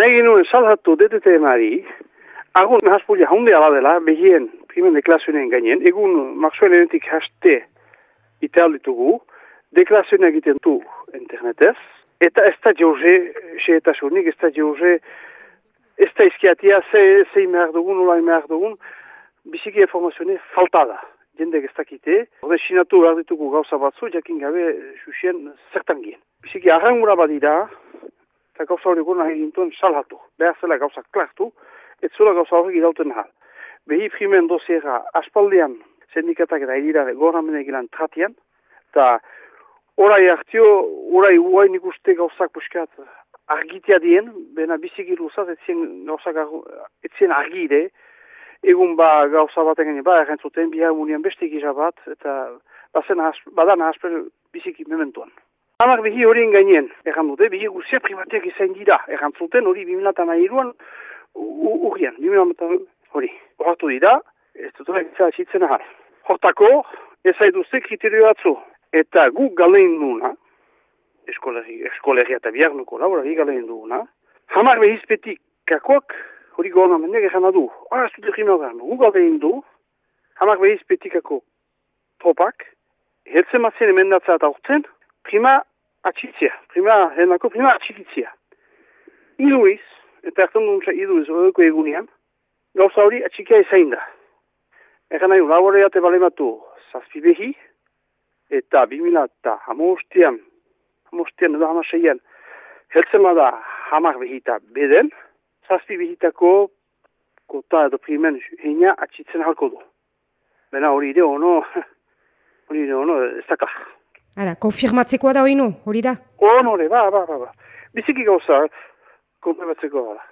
nahi genuen salhatu DTT emari, agun haspulia haunde ala dela, behien primen deklarazioen gainen, egun maksuelenetik haste italditugu, deklarazioen egiten du internetez, eta ez da jauze, xe eta sonik, ez da jauze, ez da izkiatia, ze, ze imehar dugun, nola imehar dugun, biziki informazione falta da. Jendek ez dakite, hori sinatu behar ditugu gauza batzu, jakin gabe, susien, zertan gien. Biziki arrangura badira, eta gauza hori gona egintuen salhatu. Behar zela gauza klartu, ez zula gauza hori gidauten hal. Behi primen doziera aspaldean sindikatak eta edira gora menegilan tratian, eta orai hartio, orai uain ikuste gauzak puskat argitia dien, bena biziki luzat, etzien gauzak etzien argide, egun ba gauza bat egin ba, errentzuten, bihar munien beste gisa eta bazen badan hasper biziki mementuan. Hamak behi horien gainien, erran dute, behi guzia privateak izan dira, errantzuten hori bimilatan ahiruan, urrian, bimilatan hori. Horatu dira, ez dut egitza atxitzen ahal. Hortako, ez haiduzte kriterio atzu, eta gu galein nuna, eskolegia eta bihar nuko laborari galein duna, hamar behizpetik kakoak, hori gona mendeak egin adu, ez dut egin gu galein du, hamar behizpetikako tropak, heltzen mazen emendatzea eta urtzen, prima atxitzia, prima, henako prima atxitzia. Iluiz, eta ertan duntza iluiz horreko egunean, gauza hori atxikia ezain da. Egan nahi, laborea te balematu zazpi behi, eta bimila eta hamostian, hamostian edo hamaseian, heltzema da hamar behita beden, zazpi behitako kota edo primen heina atxitzen halko du. Bena hori ide ono, hori ide ono, ez dakar. Ara, konfirmatzekoa da hori hori da? Ono, ba, ba, ba, ba. Biziki gauza, konfirmatzeko da.